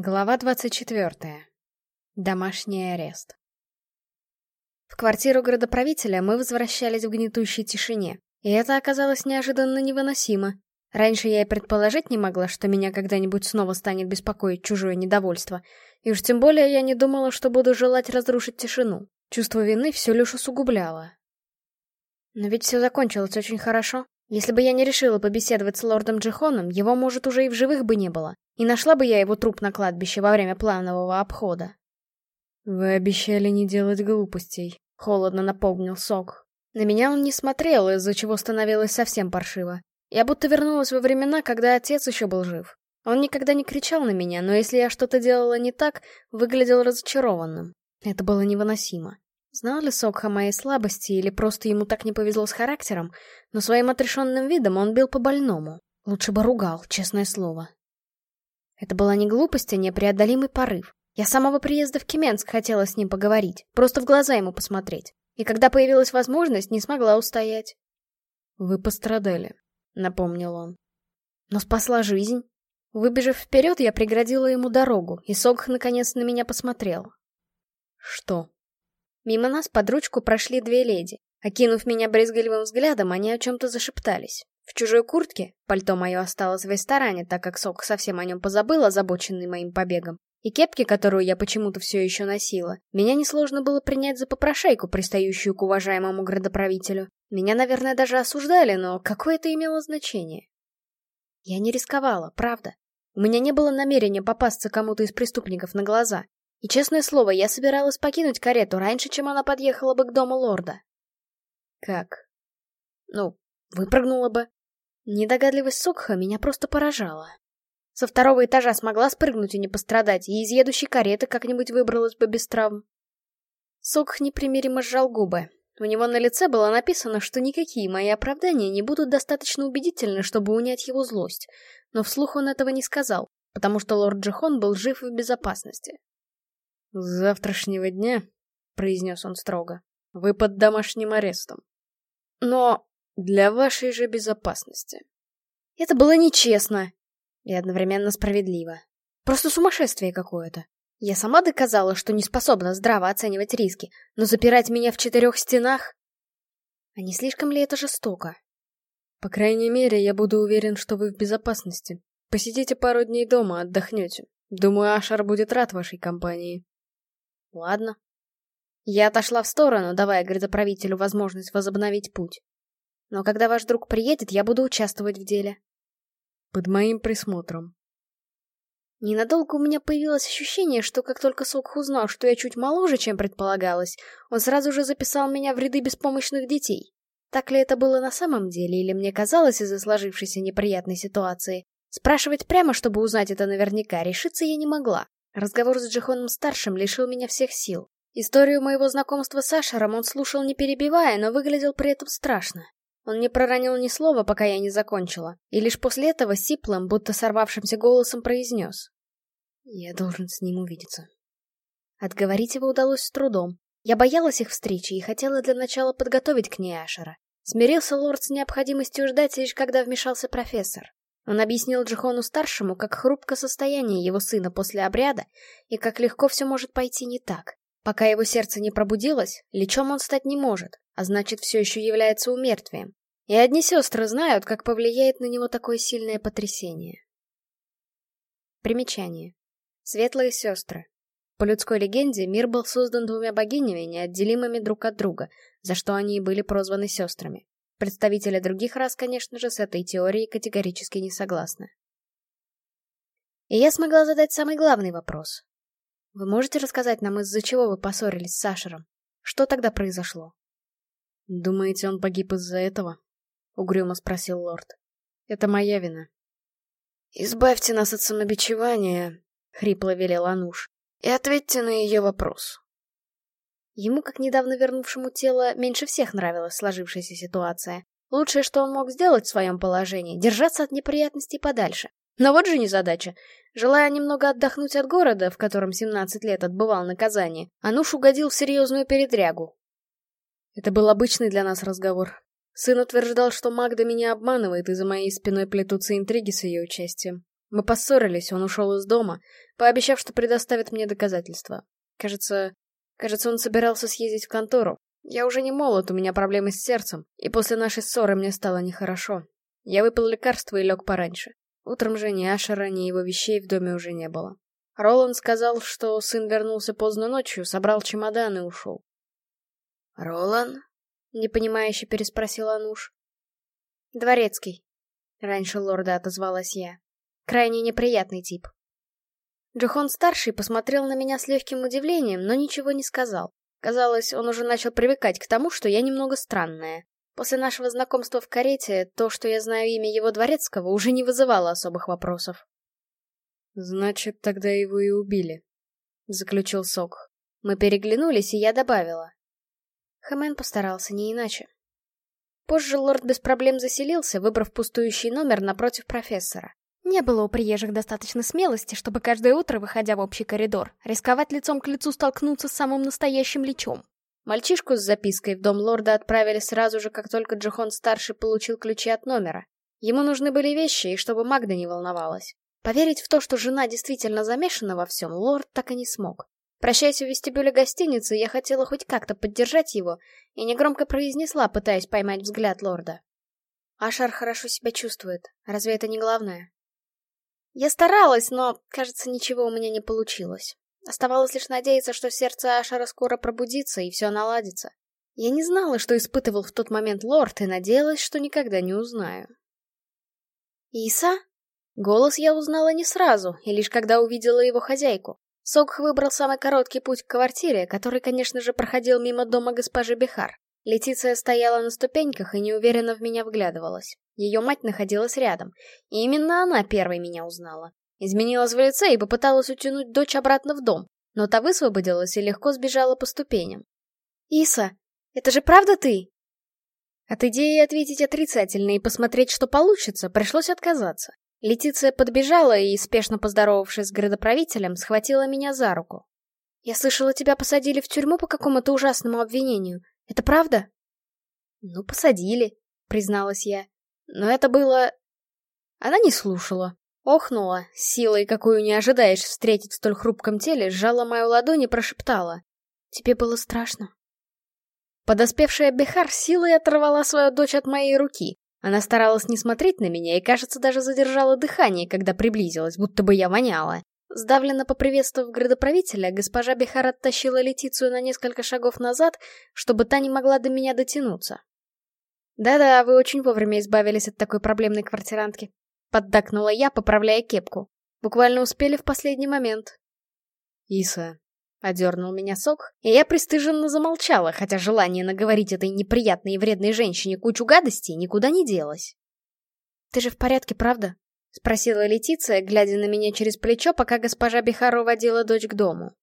Глава 24. Домашний арест. В квартиру градоправителя мы возвращались в гнетущей тишине, и это оказалось неожиданно невыносимо. Раньше я и предположить не могла, что меня когда-нибудь снова станет беспокоить чужое недовольство, и уж тем более я не думала, что буду желать разрушить тишину. Чувство вины все лишь усугубляло. Но ведь все закончилось очень хорошо. Если бы я не решила побеседовать с лордом Джихоном, его, может, уже и в живых бы не было. И нашла бы я его труп на кладбище во время планового обхода. «Вы обещали не делать глупостей», — холодно напомнил Сок. На меня он не смотрел, из-за чего становилось совсем паршиво. Я будто вернулась во времена, когда отец еще был жив. Он никогда не кричал на меня, но если я что-то делала не так, выглядел разочарованным. Это было невыносимо. Знал ли Сокха о моей слабости, или просто ему так не повезло с характером, но своим отрешенным видом он бил по больному. Лучше бы ругал, честное слово. Это была не глупость, а непреодолимый порыв. Я с самого приезда в Кеменск хотела с ним поговорить, просто в глаза ему посмотреть. И когда появилась возможность, не смогла устоять. «Вы пострадали», — напомнил он. Но спасла жизнь. Выбежав вперед, я преградила ему дорогу, и Согх наконец на меня посмотрел. «Что?» Мимо нас под ручку прошли две леди. Окинув меня брезгливым взглядом, они о чем-то зашептались. В чужой куртке, пальто мое осталось в ресторане, так как Сок совсем о нем позабыл, озабоченный моим побегом, и кепки, которую я почему-то все еще носила, меня несложно было принять за попрошайку, пристающую к уважаемому градоправителю. Меня, наверное, даже осуждали, но какое это имело значение? Я не рисковала, правда. У меня не было намерения попасться кому-то из преступников на глаза. И, честное слово, я собиралась покинуть карету раньше, чем она подъехала бы к дому лорда. Как? Ну, выпрыгнула бы. Недогадливость Сокха меня просто поражала. Со второго этажа смогла спрыгнуть и не пострадать, и из едущей кареты как-нибудь выбралась бы без травм. Сокх непримиримо сжал губы. У него на лице было написано, что никакие мои оправдания не будут достаточно убедительны, чтобы унять его злость. Но вслух он этого не сказал, потому что лорд Джихон был жив и в безопасности. «С завтрашнего дня», — произнес он строго, — «вы под домашним арестом. Но для вашей же безопасности. Это было нечестно и одновременно справедливо. Просто сумасшествие какое-то. Я сама доказала, что не способна здраво оценивать риски, но запирать меня в четырех стенах... А не слишком ли это жестоко? По крайней мере, я буду уверен, что вы в безопасности. Посидите пару дней дома, отдохнете. Думаю, Ашар будет рад вашей компании. Ладно. Я отошла в сторону, давая градоправителю возможность возобновить путь. Но когда ваш друг приедет, я буду участвовать в деле. Под моим присмотром. Ненадолго у меня появилось ощущение, что как только Сокх узнал, что я чуть моложе, чем предполагалось, он сразу же записал меня в ряды беспомощных детей. Так ли это было на самом деле, или мне казалось из-за сложившейся неприятной ситуации? Спрашивать прямо, чтобы узнать это наверняка, решиться я не могла. Разговор с Джихоном-старшим лишил меня всех сил. Историю моего знакомства с Ашером он слушал не перебивая, но выглядел при этом страшно. Он не проронил ни слова, пока я не закончила, и лишь после этого сиплым, будто сорвавшимся голосом произнес. «Я должен с ним увидеться». Отговорить его удалось с трудом. Я боялась их встречи и хотела для начала подготовить к ней Ашера. Смирился лорд с необходимостью ждать, лишь когда вмешался профессор. Он объяснил Джихону-старшему, как хрупко состояние его сына после обряда, и как легко все может пойти не так. Пока его сердце не пробудилось, лечом он стать не может, а значит, все еще является умертвием. И одни сестры знают, как повлияет на него такое сильное потрясение. Примечание. Светлые сестры. По людской легенде, мир был создан двумя богинями, неотделимыми друг от друга, за что они и были прозваны сестрами. Представители других рас, конечно же, с этой теорией категорически не согласны. И я смогла задать самый главный вопрос. Вы можете рассказать нам, из-за чего вы поссорились с Сашером? Что тогда произошло? Думаете, он погиб из-за этого? Угрюмо спросил лорд. Это моя вина. Избавьте нас от самобичевания, хрипло велел Ануш, и ответьте на ее вопрос. Ему, как недавно вернувшему тело, меньше всех нравилась сложившаяся ситуация. Лучшее, что он мог сделать в своем положении, держаться от неприятностей подальше. Но вот же незадача. Желая немного отдохнуть от города, в котором 17 лет отбывал наказание, Ануш угодил в серьезную передрягу. Это был обычный для нас разговор. Сын утверждал, что Магда меня обманывает, и за моей спиной плетутся интриги с ее участием. Мы поссорились, он ушел из дома, пообещав, что предоставит мне доказательства. Кажется, кажется, он собирался съездить в контору. Я уже не молод, у меня проблемы с сердцем, и после нашей ссоры мне стало нехорошо. Я выпил лекарство и лег пораньше. Утром же ни Ашера, ни его вещей в доме уже не было. Роланд сказал, что сын вернулся поздно ночью, собрал чемодан и ушел. «Ролан?» — непонимающе переспросил Ануш. «Дворецкий», — раньше лорда отозвалась я. «Крайне неприятный тип». Джохон-старший посмотрел на меня с легким удивлением, но ничего не сказал. Казалось, он уже начал привыкать к тому, что я немного странная. После нашего знакомства в карете, то, что я знаю имя его дворецкого, уже не вызывало особых вопросов. «Значит, тогда его и убили», — заключил Сок. Мы переглянулись, и я добавила. Хэмен постарался не иначе. Позже лорд без проблем заселился, выбрав пустующий номер напротив профессора. Не было у приезжих достаточно смелости, чтобы каждое утро, выходя в общий коридор, рисковать лицом к лицу столкнуться с самым настоящим лечом. Мальчишку с запиской в дом лорда отправили сразу же, как только Джохон-старший получил ключи от номера. Ему нужны были вещи, и чтобы Магда не волновалась. Поверить в то, что жена действительно замешана во всем, лорд так и не смог. Прощаясь у вестибюля гостиницы, я хотела хоть как-то поддержать его, и негромко произнесла, пытаясь поймать взгляд лорда. Ашар хорошо себя чувствует. Разве это не главное? Я старалась, но, кажется, ничего у меня не получилось. Оставалось лишь надеяться, что сердце Ашара скоро пробудится, и все наладится. Я не знала, что испытывал в тот момент лорд, и надеялась, что никогда не узнаю. «Иса?» Голос я узнала не сразу, и лишь когда увидела его хозяйку. Сокх выбрал самый короткий путь к квартире, который, конечно же, проходил мимо дома госпожи Бихар. Летиция стояла на ступеньках и неуверенно в меня вглядывалась. Ее мать находилась рядом, и именно она первой меня узнала. Изменилась в лице и попыталась утянуть дочь обратно в дом, но та высвободилась и легко сбежала по ступеням. «Иса, это же правда ты?» От идеи ответить отрицательно и посмотреть, что получится, пришлось отказаться. Летиция подбежала и, спешно поздоровавшись с градоправителем, схватила меня за руку. «Я слышала, тебя посадили в тюрьму по какому-то ужасному обвинению. Это правда?» «Ну, посадили», — призналась я. «Но это было...» Она не слушала. Охнула, силой, какую не ожидаешь встретить в столь хрупком теле, сжала мою ладонь и прошептала. «Тебе было страшно?» Подоспевшая Бехар силой оторвала свою дочь от моей руки, она старалась не смотреть на меня и, кажется, даже задержала дыхание, когда приблизилась, будто бы я воняла. Сдавленно поприветствовав градоправителя, госпожа Бихар оттащила Летицию на несколько шагов назад, чтобы та не могла до меня дотянуться. «Да-да, вы очень вовремя избавились от такой проблемной квартирантки», — поддакнула я, поправляя кепку. «Буквально успели в последний момент». «Иса, Одернул меня сок, и я пристыженно замолчала, хотя желание наговорить этой неприятной и вредной женщине кучу гадостей никуда не делось. «Ты же в порядке, правда?» — спросила Летиция, глядя на меня через плечо, пока госпожа Бихаро водила дочь к дому.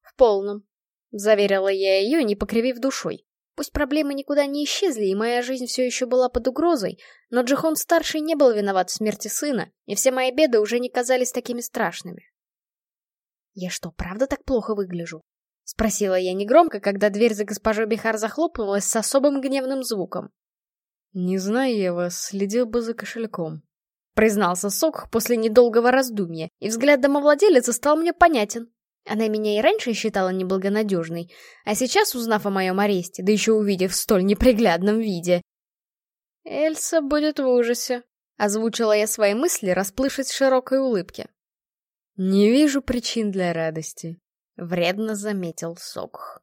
«В полном», — заверила я ее, не покривив душой. Пусть проблемы никуда не исчезли, и моя жизнь все еще была под угрозой, но Джихон-старший не был виноват в смерти сына, и все мои беды уже не казались такими страшными. «Я что, правда так плохо выгляжу?» — спросила я негромко, когда дверь за госпожой Бихар захлопнулась с особым гневным звуком. «Не знаю я вас, следил бы за кошельком», — признался Сок после недолгого раздумья, и взгляд домовладелицы стал мне понятен. Она меня и раньше считала неблагонадежной, а сейчас, узнав о моем аресте, да еще увидев в столь неприглядном виде... «Эльса будет в ужасе», — озвучила я свои мысли, расплывшись в широкой улыбке. «Не вижу причин для радости», — вредно заметил Сокх.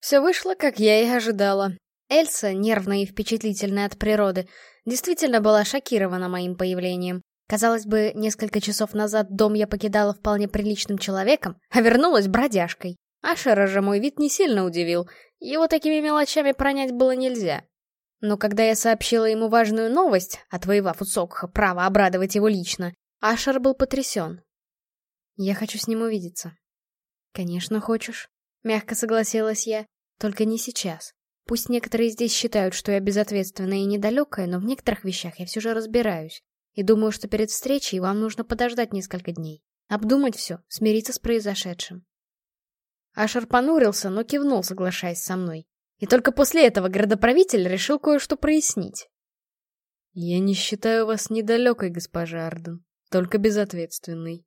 Все вышло, как я и ожидала. Эльса, нервная и впечатлительная от природы, действительно была шокирована моим появлением. Казалось бы, несколько часов назад дом я покидала вполне приличным человеком, а вернулась бродяжкой. Ашера же мой вид не сильно удивил, его такими мелочами пронять было нельзя. Но когда я сообщила ему важную новость, отвоевав у Сокха право обрадовать его лично, Ашер был потрясен. «Я хочу с ним увидеться». «Конечно, хочешь», — мягко согласилась я. «Только не сейчас. Пусть некоторые здесь считают, что я безответственная и недалекая, но в некоторых вещах я все же разбираюсь. И думаю, что перед встречей вам нужно подождать несколько дней. Обдумать все, смириться с произошедшим». Ашер понурился, но кивнул, соглашаясь со мной. И только после этого городоправитель решил кое-что прояснить. «Я не считаю вас недалекой, госпожа Арден, только безответственной».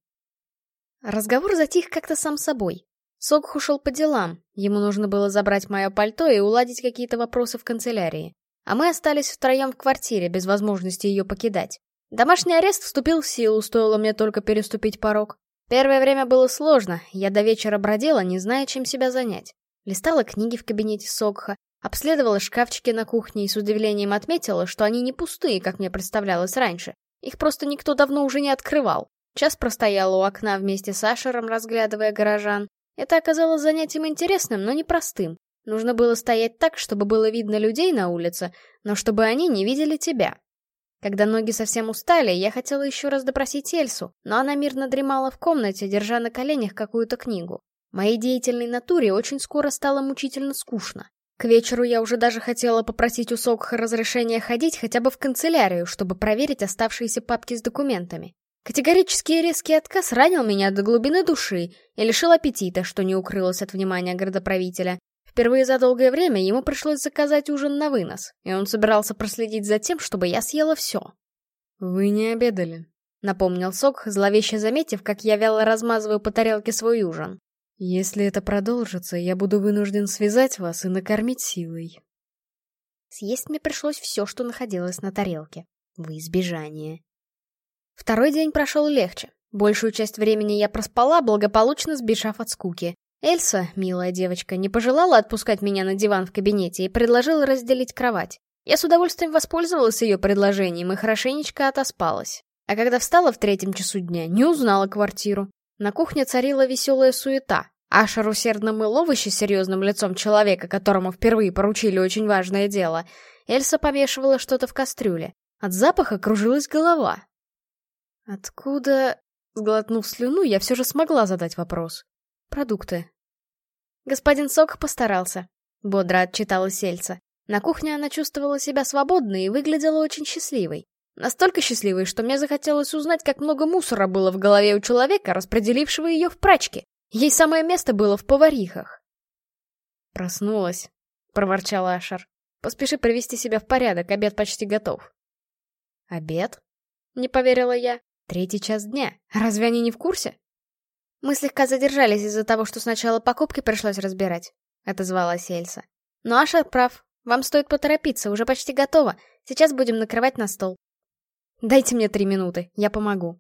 Разговор затих как-то сам собой. Сокх ушел по делам, ему нужно было забрать мое пальто и уладить какие-то вопросы в канцелярии. А мы остались втроем в квартире, без возможности ее покидать. Домашний арест вступил в силу, стоило мне только переступить порог. Первое время было сложно, я до вечера бродила, не зная, чем себя занять. Листала книги в кабинете Сокха, Обследовала шкафчики на кухне и с удивлением отметила, что они не пустые, как мне представлялось раньше. Их просто никто давно уже не открывал. Час простояла у окна вместе с Ашером, разглядывая горожан. Это оказалось занятием интересным, но непростым. Нужно было стоять так, чтобы было видно людей на улице, но чтобы они не видели тебя. Когда ноги совсем устали, я хотела еще раз допросить Эльсу, но она мирно дремала в комнате, держа на коленях какую-то книгу. Моей деятельной натуре очень скоро стало мучительно скучно. К вечеру я уже даже хотела попросить у Сокха разрешения ходить хотя бы в канцелярию, чтобы проверить оставшиеся папки с документами. Категорический резкий отказ ранил меня до глубины души и лишил аппетита, что не укрылось от внимания городоправителя. Впервые за долгое время ему пришлось заказать ужин на вынос, и он собирался проследить за тем, чтобы я съела все. «Вы не обедали», — напомнил Сок, зловеще заметив, как я вяло размазываю по тарелке свой ужин. Если это продолжится, я буду вынужден связать вас и накормить силой. Съесть мне пришлось все, что находилось на тарелке. Во избежание. Второй день прошел легче. Большую часть времени я проспала, благополучно сбежав от скуки. Эльса, милая девочка, не пожелала отпускать меня на диван в кабинете и предложила разделить кровать. Я с удовольствием воспользовалась ее предложением и хорошенечко отоспалась. А когда встала в третьем часу дня, не узнала квартиру. На кухне царила веселая суета. Ашер усердно мыл овощи серьезным лицом человека, которому впервые поручили очень важное дело. Эльса помешивала что-то в кастрюле. От запаха кружилась голова. «Откуда...» Сглотнув слюну, я все же смогла задать вопрос. «Продукты». «Господин Сок постарался», — бодро отчиталась Эльса. На кухне она чувствовала себя свободной и выглядела очень счастливой. Настолько счастливой, что мне захотелось узнать, как много мусора было в голове у человека, распределившего ее в прачке. Ей самое место было в поварихах. «Проснулась», — проворчал Ашер. «Поспеши привести себя в порядок, обед почти готов». «Обед?» — не поверила я. «Третий час дня. Разве они не в курсе?» «Мы слегка задержались из-за того, что сначала покупки пришлось разбирать», — отозвалась Эльса. «Но Ашер прав. Вам стоит поторопиться, уже почти готово. Сейчас будем накрывать на стол. Дайте мне три минуты, я помогу.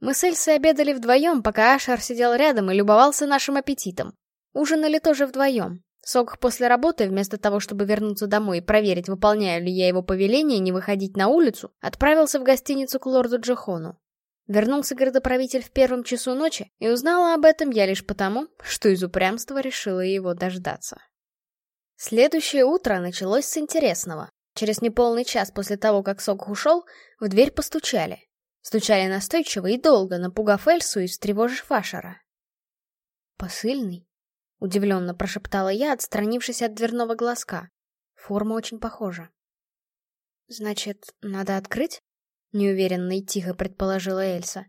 Мы с Эльсой обедали вдвоем, пока Ашар сидел рядом и любовался нашим аппетитом. Ужинали тоже вдвоем. Сок после работы, вместо того, чтобы вернуться домой и проверить, выполняю ли я его повеление не выходить на улицу, отправился в гостиницу к лорду Джохону. Вернулся городоправитель в первом часу ночи, и узнала об этом я лишь потому, что из упрямства решила его дождаться. Следующее утро началось с интересного. Через неполный час после того, как Сок ушел, в дверь постучали. Стучали настойчиво и долго, напугав Эльсу и встревожив Ашера. «Посыльный?» — удивленно прошептала я, отстранившись от дверного глазка. Форма очень похожа. «Значит, надо открыть?» — неуверенно и тихо предположила Эльса.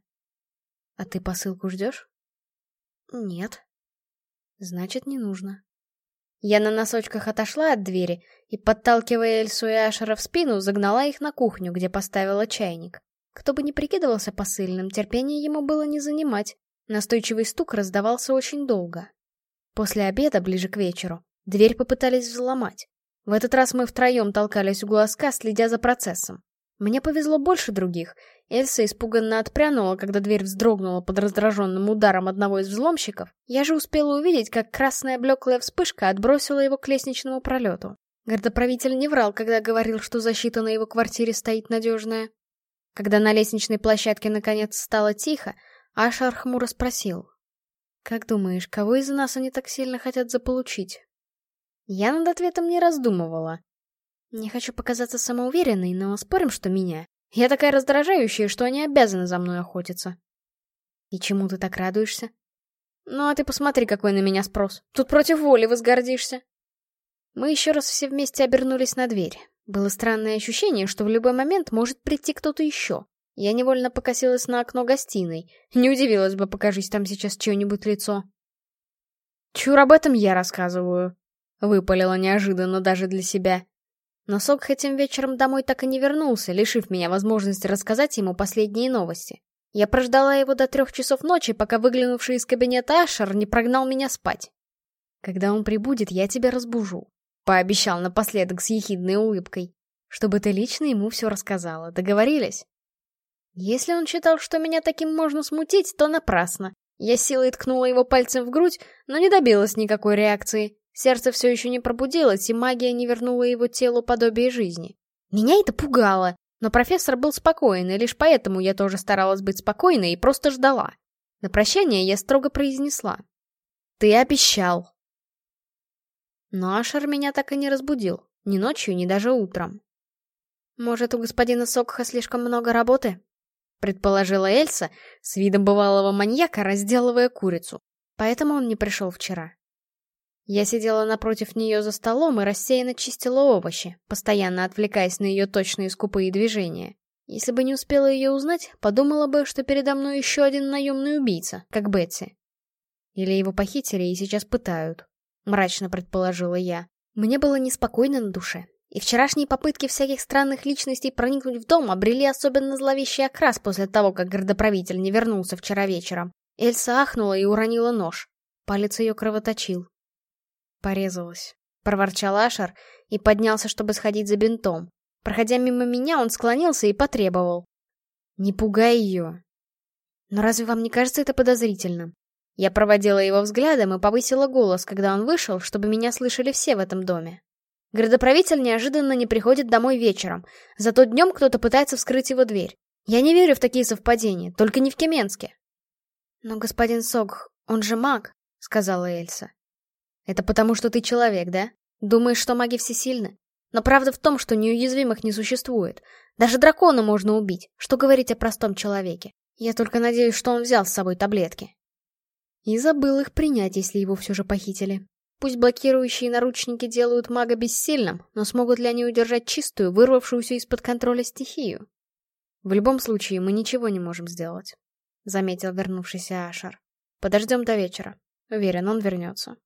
«А ты посылку ждешь?» «Нет». «Значит, не нужно». Я на носочках отошла от двери и, подталкивая Эльсу и Ашера в спину, загнала их на кухню, где поставила чайник. Кто бы ни прикидывался посыльным, терпение ему было не занимать. Настойчивый стук раздавался очень долго. После обеда, ближе к вечеру, дверь попытались взломать. В этот раз мы втроем толкались у глазка, следя за процессом. Мне повезло больше других. Эльса испуганно отпрянула, когда дверь вздрогнула под раздраженным ударом одного из взломщиков. Я же успела увидеть, как красная блеклая вспышка отбросила его к лестничному пролету. Городоправитель не врал, когда говорил, что защита на его квартире стоит надежная. Когда на лестничной площадке наконец стало тихо, Ашар хмуро спросил. «Как думаешь, кого из нас они так сильно хотят заполучить?» Я над ответом не раздумывала. Не хочу показаться самоуверенной, но спорим, что меня. Я такая раздражающая, что они обязаны за мной охотиться. И чему ты так радуешься? Ну, а ты посмотри, какой на меня спрос. Тут против воли возгордишься. Мы еще раз все вместе обернулись на дверь. Было странное ощущение, что в любой момент может прийти кто-то еще. Я невольно покосилась на окно гостиной. Не удивилась бы, покажись там сейчас чье-нибудь лицо. Чур об этом я рассказываю. Выпалила неожиданно даже для себя. Но Сок этим вечером домой так и не вернулся, лишив меня возможности рассказать ему последние новости. Я прождала его до трех часов ночи, пока выглянувший из кабинета Ашер не прогнал меня спать. «Когда он прибудет, я тебя разбужу», — пообещал напоследок с ехидной улыбкой, «чтобы ты лично ему все рассказала. Договорились?» Если он считал, что меня таким можно смутить, то напрасно. Я силой ткнула его пальцем в грудь, но не добилась никакой реакции. Сердце все еще не пробудилось, и магия не вернула его телу подобие жизни. Меня это пугало, но профессор был спокоен, и лишь поэтому я тоже старалась быть спокойной и просто ждала. На прощание я строго произнесла. «Ты обещал!» Но Ашер меня так и не разбудил. Ни ночью, ни даже утром. «Может, у господина Сокха слишком много работы?» Предположила Эльса, с видом бывалого маньяка, разделывая курицу. Поэтому он не пришел вчера. Я сидела напротив нее за столом и рассеянно чистила овощи, постоянно отвлекаясь на ее точные скупые движения. Если бы не успела ее узнать, подумала бы, что передо мной еще один наемный убийца, как Бетси. Или его похитили и сейчас пытают. Мрачно предположила я. Мне было неспокойно на душе. И вчерашние попытки всяких странных личностей проникнуть в дом обрели особенно зловещий окрас после того, как городоправитель не вернулся вчера вечером. Эльса ахнула и уронила нож. Палец ее кровоточил. Порезалась. Проворчал Ашер и поднялся, чтобы сходить за бинтом. Проходя мимо меня, он склонился и потребовал. «Не пугай ее!» «Но разве вам не кажется это подозрительным?» Я проводила его взглядом и повысила голос, когда он вышел, чтобы меня слышали все в этом доме. Градоправитель неожиданно не приходит домой вечером, зато днем кто-то пытается вскрыть его дверь. Я не верю в такие совпадения, только не в Кеменске. «Но господин Сог, он же маг», — сказала Эльса. Это потому, что ты человек, да? Думаешь, что маги всесильны? Но правда в том, что неуязвимых не существует. Даже дракона можно убить. Что говорить о простом человеке? Я только надеюсь, что он взял с собой таблетки. И забыл их принять, если его все же похитили. Пусть блокирующие наручники делают мага бессильным, но смогут ли они удержать чистую, вырвавшуюся из-под контроля стихию? В любом случае, мы ничего не можем сделать, — заметил вернувшийся Ашар. Подождем до вечера. Уверен, он вернется.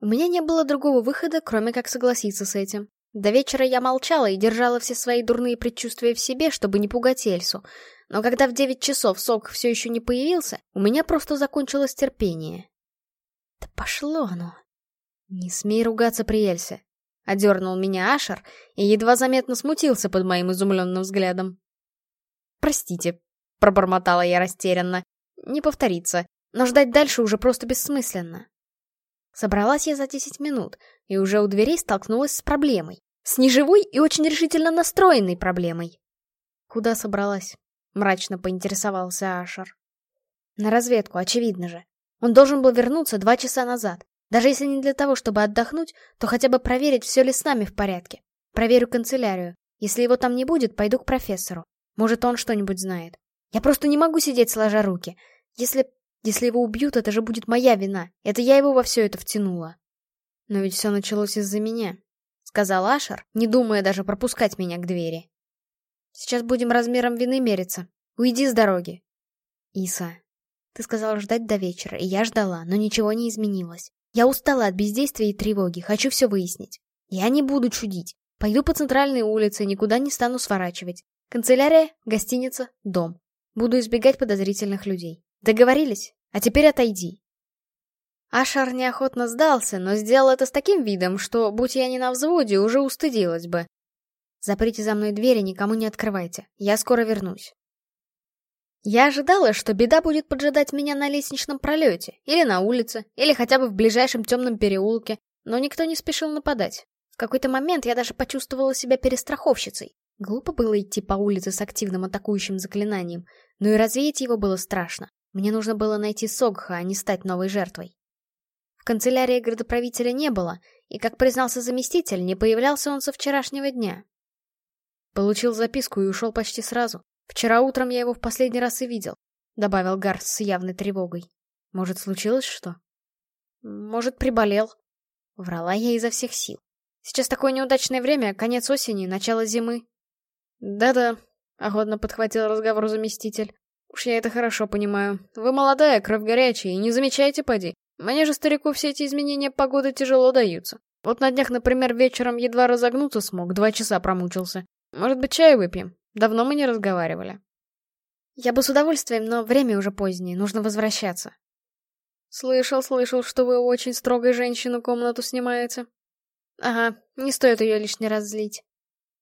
У меня не было другого выхода, кроме как согласиться с этим. До вечера я молчала и держала все свои дурные предчувствия в себе, чтобы не пугать Эльсу. Но когда в девять часов сок все еще не появился, у меня просто закончилось терпение. Да пошло оно. Не смей ругаться при Эльсе. Одернул меня Ашер и едва заметно смутился под моим изумленным взглядом. «Простите», — пробормотала я растерянно. «Не повторится, но ждать дальше уже просто бессмысленно». Собралась я за 10 минут, и уже у дверей столкнулась с проблемой. С неживой и очень решительно настроенной проблемой. Куда собралась? Мрачно поинтересовался Ашер. На разведку, очевидно же. Он должен был вернуться два часа назад. Даже если не для того, чтобы отдохнуть, то хотя бы проверить, все ли с нами в порядке. Проверю канцелярию. Если его там не будет, пойду к профессору. Может, он что-нибудь знает. Я просто не могу сидеть сложа руки. Если если его убьют, это же будет моя вина. Это я его во все это втянула. Но ведь все началось из-за меня, — сказал Ашер, не думая даже пропускать меня к двери. Сейчас будем размером вины мериться. Уйди с дороги. Иса, ты сказал ждать до вечера, и я ждала, но ничего не изменилось. Я устала от бездействия и тревоги, хочу все выяснить. Я не буду чудить. Пойду по центральной улице, никуда не стану сворачивать. Канцелярия, гостиница, дом. Буду избегать подозрительных людей. Договорились? А теперь отойди. Ашар неохотно сдался, но сделал это с таким видом, что, будь я не на взводе, уже устыдилась бы. Заприте за мной двери, никому не открывайте. Я скоро вернусь. Я ожидала, что беда будет поджидать меня на лестничном пролете, или на улице, или хотя бы в ближайшем темном переулке, но никто не спешил нападать. В какой-то момент я даже почувствовала себя перестраховщицей. Глупо было идти по улице с активным атакующим заклинанием, но и развеять его было страшно. Мне нужно было найти Согха, а не стать новой жертвой. В канцелярии градоправителя не было, и, как признался заместитель, не появлялся он со вчерашнего дня. Получил записку и ушел почти сразу. Вчера утром я его в последний раз и видел, — добавил Гарс с явной тревогой. Может, случилось что? Может, приболел. Врала я изо всех сил. Сейчас такое неудачное время, конец осени, начало зимы. Да-да, — охотно подхватил разговор заместитель. Уж я это хорошо понимаю. Вы молодая, кровь горячая, и не замечаете, поди. Мне же, старику, все эти изменения погоды тяжело даются. Вот на днях, например, вечером едва разогнуться смог, два часа промучился. Может быть, чай выпьем? Давно мы не разговаривали. Я бы с удовольствием, но время уже позднее, нужно возвращаться. Слышал, слышал, что вы очень строгой женщину комнату снимаете. Ага, не стоит ее лишний раз злить.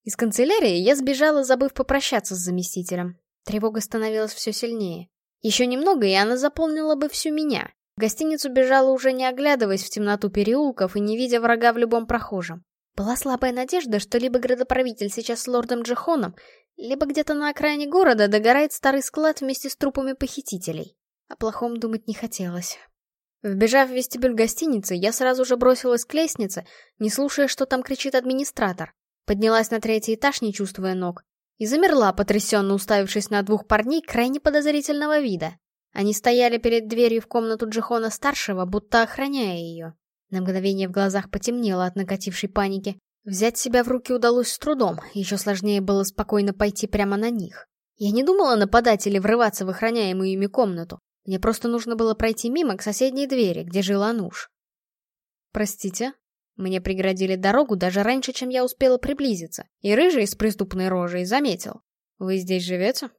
Из канцелярии я сбежала, забыв попрощаться с заместителем. Тревога становилась все сильнее. Еще немного, и она заполнила бы всю меня. В гостиницу бежала уже не оглядываясь в темноту переулков и не видя врага в любом прохожем. Была слабая надежда, что либо градоправитель сейчас с лордом Джихоном, либо где-то на окраине города догорает старый склад вместе с трупами похитителей. О плохом думать не хотелось. Вбежав в вестибюль гостиницы, я сразу же бросилась к лестнице, не слушая, что там кричит администратор. Поднялась на третий этаж, не чувствуя ног. И замерла, потрясенно уставившись на двух парней крайне подозрительного вида. Они стояли перед дверью в комнату Джихона-старшего, будто охраняя ее. На мгновение в глазах потемнело от накатившей паники. Взять себя в руки удалось с трудом, еще сложнее было спокойно пойти прямо на них. Я не думала нападать или врываться в охраняемую ими комнату. Мне просто нужно было пройти мимо к соседней двери, где жил Ануш. «Простите?» Мне преградили дорогу даже раньше, чем я успела приблизиться, и рыжий с преступной рожей заметил. «Вы здесь живете?»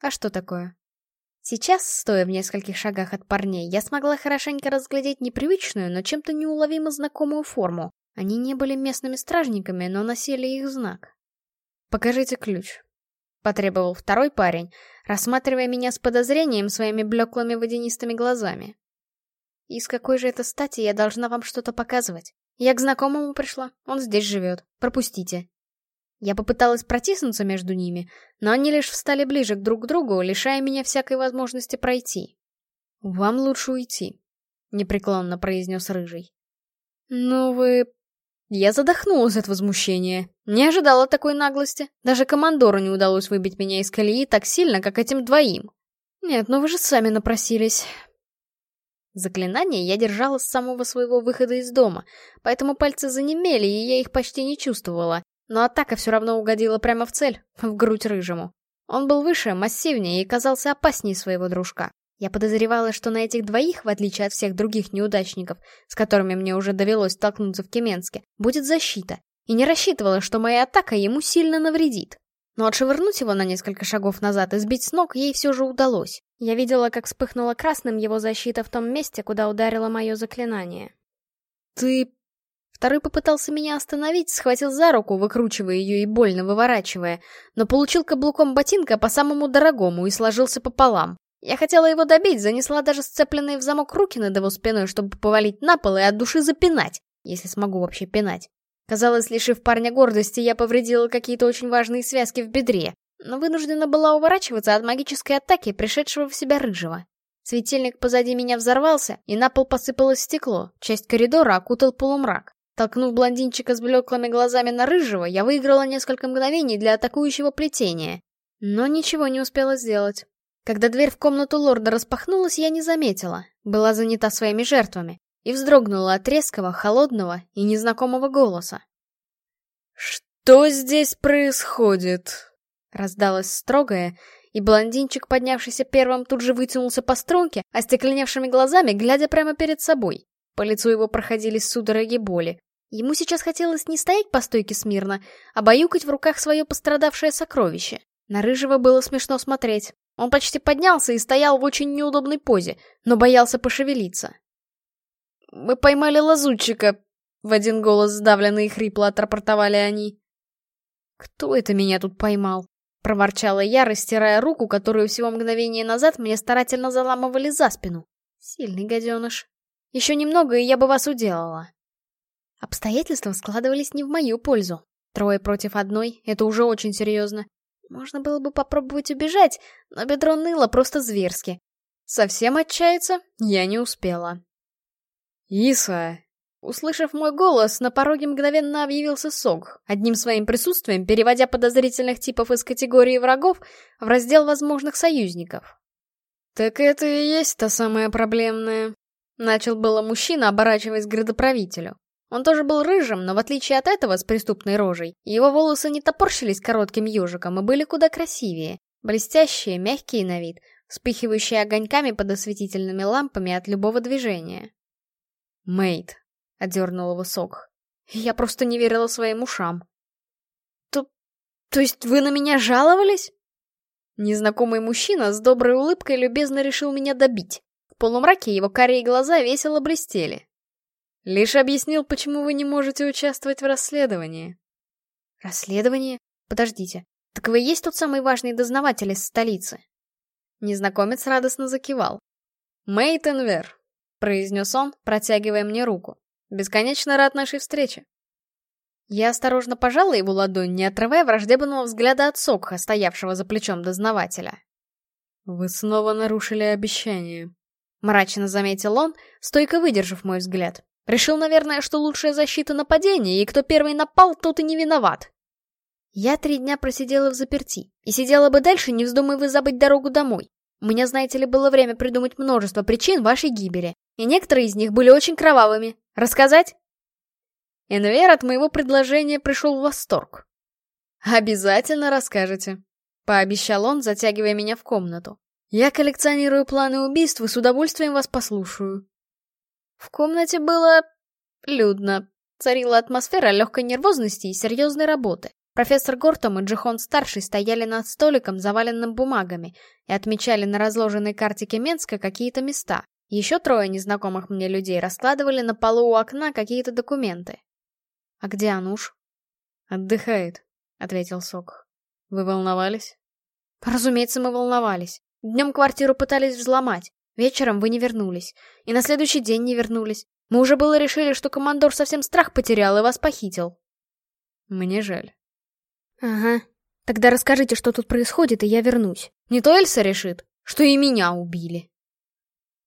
«А что такое?» Сейчас, стоя в нескольких шагах от парней, я смогла хорошенько разглядеть непривычную, но чем-то неуловимо знакомую форму. Они не были местными стражниками, но носили их знак. «Покажите ключ», — потребовал второй парень, рассматривая меня с подозрением своими блеклыми водянистыми глазами. «И с какой же это стати я должна вам что-то показывать? Я к знакомому пришла, он здесь живет. Пропустите». Я попыталась протиснуться между ними, но они лишь встали ближе друг к другу, лишая меня всякой возможности пройти. «Вам лучше уйти», — непреклонно произнес Рыжий. «Ну вы я задохнулась от возмущения. Не ожидала такой наглости. Даже командору не удалось выбить меня из колеи так сильно, как этим двоим. Нет, ну вы же сами напросились. Заклинание я держала с самого своего выхода из дома, поэтому пальцы занемели, и я их почти не чувствовала. Но атака все равно угодила прямо в цель, в грудь рыжему. Он был выше, массивнее и казался опаснее своего дружка. Я подозревала, что на этих двоих, в отличие от всех других неудачников, с которыми мне уже довелось столкнуться в Кеменске, будет защита, и не рассчитывала, что моя атака ему сильно навредит. Но отшвырнуть его на несколько шагов назад и сбить с ног ей все же удалось. Я видела, как вспыхнула красным его защита в том месте, куда ударило мое заклинание. «Ты...» Второй попытался меня остановить, схватил за руку, выкручивая ее и больно выворачивая, но получил каблуком ботинка по самому дорогому и сложился пополам. Я хотела его добить, занесла даже сцепленные в замок руки над его спиной, чтобы повалить на пол и от души запинать, если смогу вообще пинать. Казалось, лишив парня гордости, я повредила какие-то очень важные связки в бедре, но вынуждена была уворачиваться от магической атаки, пришедшего в себя рыжего. Светильник позади меня взорвался, и на пол посыпалось стекло, часть коридора окутал полумрак. Толкнув блондинчика с блеклыми глазами на рыжего, я выиграла несколько мгновений для атакующего плетения. Но ничего не успела сделать. Когда дверь в комнату лорда распахнулась, я не заметила, была занята своими жертвами, и вздрогнула от резкого, холодного и незнакомого голоса. «Что здесь происходит?» Раздалось строгое, и блондинчик, поднявшийся первым, тут же вытянулся по струнке, остекленевшими глазами, глядя прямо перед собой. По лицу его проходили судороги боли. Ему сейчас хотелось не стоять по стойке смирно, а баюкать в руках свое пострадавшее сокровище. На Рыжего было смешно смотреть. Он почти поднялся и стоял в очень неудобной позе, но боялся пошевелиться. «Мы поймали лазутчика», — в один голос сдавленно и хрипло отрапортовали они. «Кто это меня тут поймал?» — проворчала я, растирая руку, которую всего мгновение назад мне старательно заламывали за спину. «Сильный гаденыш. Еще немного, и я бы вас уделала». Обстоятельства складывались не в мою пользу. Трое против одной — это уже очень серьезно. Можно было бы попробовать убежать, но бедро ныло просто зверски. Совсем отчаяться я не успела. «Иса!» Услышав мой голос, на пороге мгновенно объявился Сог, одним своим присутствием переводя подозрительных типов из категории врагов в раздел возможных союзников. «Так это и есть та самая проблемная», — начал было мужчина, оборачиваясь к градоправителю. Он тоже был рыжим, но в отличие от этого с преступной рожей, его волосы не топорщились коротким ежиком и были куда красивее. Блестящие, мягкие на вид, вспыхивающие огоньками под осветительными лампами от любого движения. «Мэйд», — Одернул его сок. Я просто не верила своим ушам. То... то есть вы на меня жаловались? Незнакомый мужчина с доброй улыбкой любезно решил меня добить. В полумраке его карие глаза весело блестели. Лишь объяснил, почему вы не можете участвовать в расследовании. Расследование? Подождите. Так вы есть тот самый важный дознаватель из столицы? Незнакомец радостно закивал. «Мейтенвер», — произнес он, протягивая мне руку. «Бесконечно рад нашей встрече». Я осторожно пожала его ладонь, не отрывая враждебного взгляда от Сокха, стоявшего за плечом дознавателя. «Вы снова нарушили обещание», — мрачно заметил он, стойко выдержав мой взгляд. Решил, наверное, что лучшая защита нападения, и кто первый напал, тот и не виноват. Я три дня просидела в заперти, и сидела бы дальше, не вздумай вы забыть дорогу домой. У меня, знаете ли, было время придумать множество причин вашей гибели, и некоторые из них были очень кровавыми. Рассказать? Энвер от моего предложения пришел в восторг. «Обязательно расскажете», — пообещал он, затягивая меня в комнату. «Я коллекционирую планы убийств и с удовольствием вас послушаю». В комнате было... людно. Царила атмосфера легкой нервозности и серьезной работы. Профессор Гортом и Джихон-старший стояли над столиком, заваленным бумагами, и отмечали на разложенной карте Кеменска какие-то места. Еще трое незнакомых мне людей раскладывали на полу у окна какие-то документы. «А где Ануш?» «Отдыхает», — ответил Сок. «Вы волновались?» «Разумеется, мы волновались. Днем квартиру пытались взломать. Вечером вы не вернулись. И на следующий день не вернулись. Мы уже было решили, что командор совсем страх потерял и вас похитил. Мне жаль. Ага. Тогда расскажите, что тут происходит, и я вернусь. Не то Эльса решит, что и меня убили.